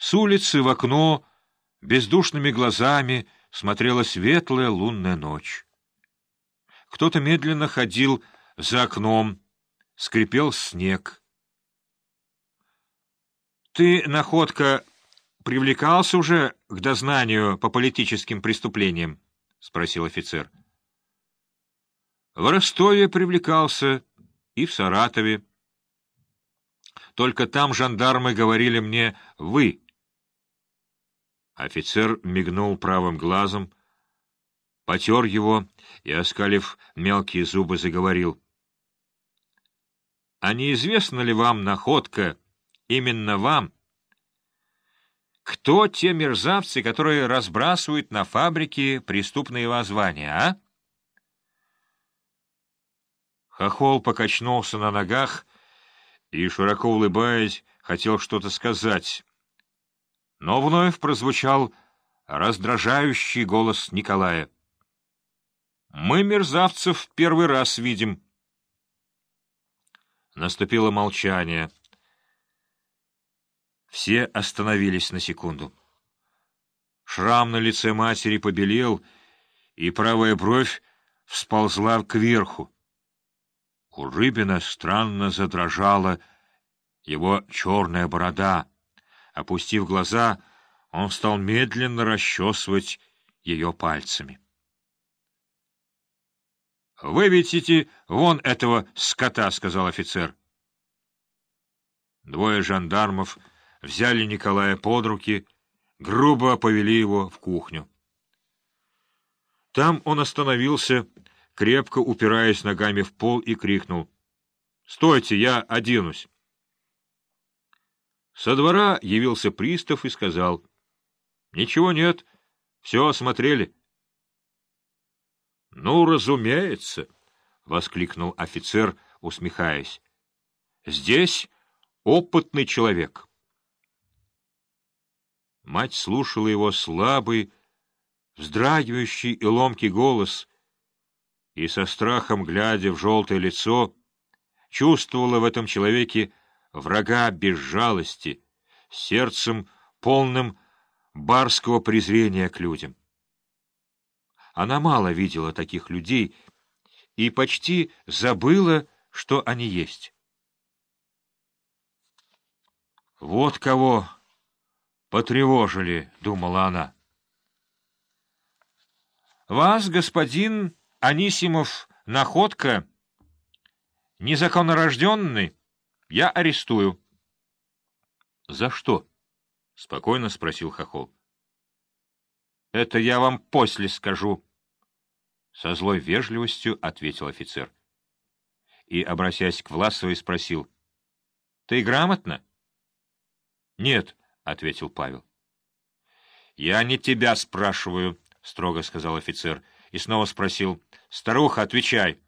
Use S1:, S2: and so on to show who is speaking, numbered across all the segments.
S1: С улицы в окно бездушными глазами смотрела светлая лунная ночь. Кто-то медленно ходил за окном, скрипел снег. — Ты, находка, привлекался уже к дознанию по политическим преступлениям? — спросил офицер. — В Ростове привлекался и в Саратове. Только там жандармы говорили мне «вы». Офицер мигнул правым глазом, потер его и, оскалив мелкие зубы, заговорил. — А неизвестна ли вам, находка, именно вам, кто те мерзавцы, которые разбрасывают на фабрике преступные воззвания, а? Хохол покачнулся на ногах и, широко улыбаясь, хотел что-то сказать. Но вновь прозвучал раздражающий голос Николая. «Мы мерзавцев первый раз видим». Наступило молчание. Все остановились на секунду. Шрам на лице матери побелел, и правая бровь всползла кверху. У Рыбина странно задрожала его черная борода. Опустив глаза, он стал медленно расчесывать ее пальцами. — Выведите вон этого скота, — сказал офицер. Двое жандармов взяли Николая под руки, грубо повели его в кухню. Там он остановился, крепко упираясь ногами в пол, и крикнул. — Стойте, я оденусь. Со двора явился пристав и сказал. — Ничего нет, все осмотрели. — Ну, разумеется, — воскликнул офицер, усмехаясь. — Здесь опытный человек. Мать слушала его слабый, вздрагивающий и ломкий голос — и со страхом, глядя в желтое лицо, чувствовала в этом человеке врага без жалости, сердцем полным барского презрения к людям. Она мало видела таких людей и почти забыла, что они есть. «Вот кого потревожили», — думала она. «Вас, господин...» Анисимов находка, незаконнорожденный, я арестую. — За что? — спокойно спросил Хохол. — Это я вам после скажу. Со злой вежливостью ответил офицер. И, обращаясь к Власовой, спросил. — Ты грамотно? — Нет, — ответил Павел. — Я не тебя спрашиваю, — строго сказал офицер, — и снова спросил. — Старуха, отвечай.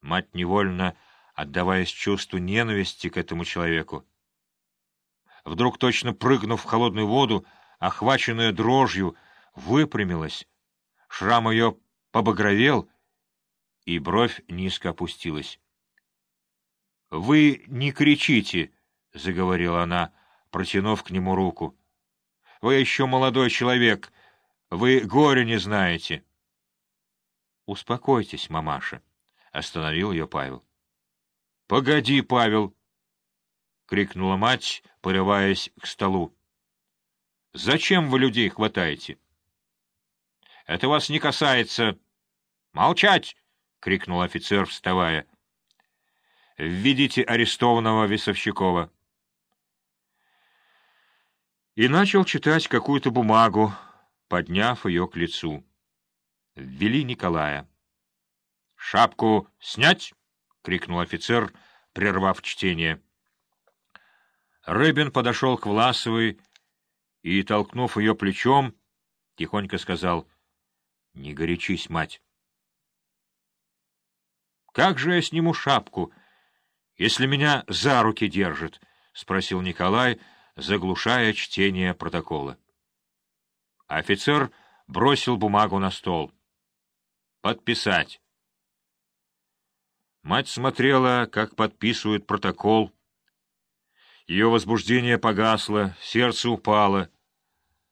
S1: Мать невольно, отдаваясь чувству ненависти к этому человеку, вдруг точно прыгнув в холодную воду, охваченная дрожью, выпрямилась. Шрам ее побагровел, и бровь низко опустилась. — Вы не кричите, — заговорила она, протянув к нему руку. — Вы еще молодой человек, вы горя не знаете. — Успокойтесь, мамаша, — остановил ее Павел. — Погоди, Павел! — крикнула мать, порываясь к столу. — Зачем вы людей хватаете? — Это вас не касается. — Молчать! — крикнул офицер, вставая. — Введите арестованного Весовщикова. И начал читать какую-то бумагу, подняв ее к лицу. Ввели Николая. — Шапку снять! — крикнул офицер, прервав чтение. Рыбин подошел к Власовой и, толкнув ее плечом, тихонько сказал, — Не горячись, мать. — Как же я сниму шапку, если меня за руки держит? — спросил Николай, заглушая чтение протокола. Офицер бросил бумагу на стол. «Подписать». Мать смотрела, как подписывают протокол, Ее возбуждение погасло, сердце упало —